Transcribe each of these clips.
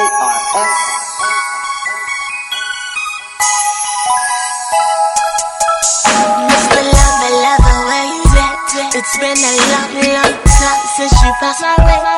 KRS. Mr. Lover, lover, where you at? It's been a long, long time since you passed my way.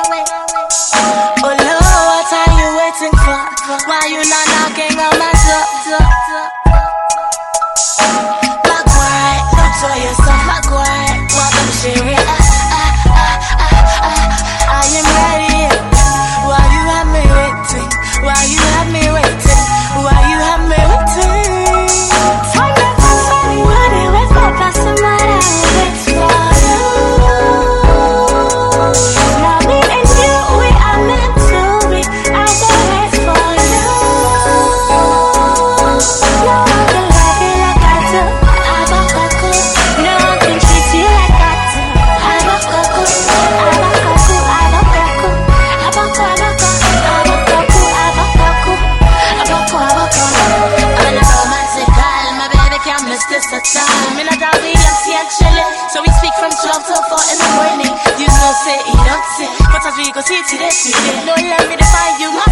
go see it, see it. No, I'm the you my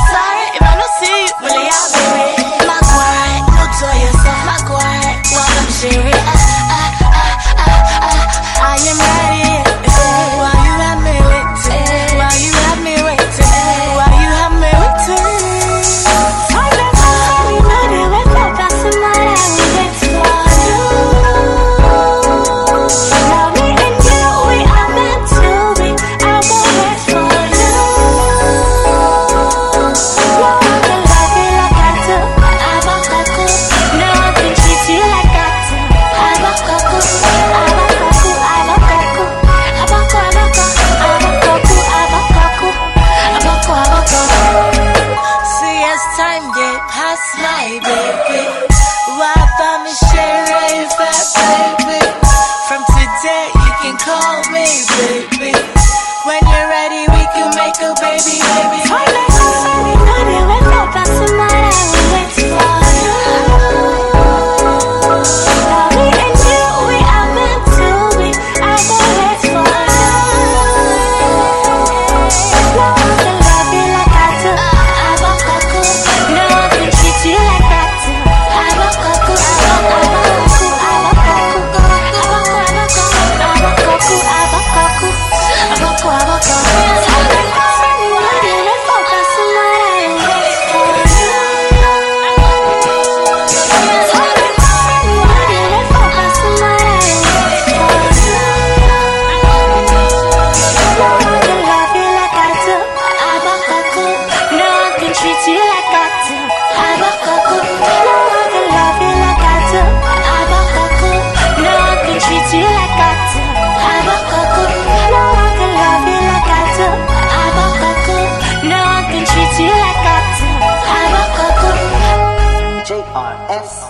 R S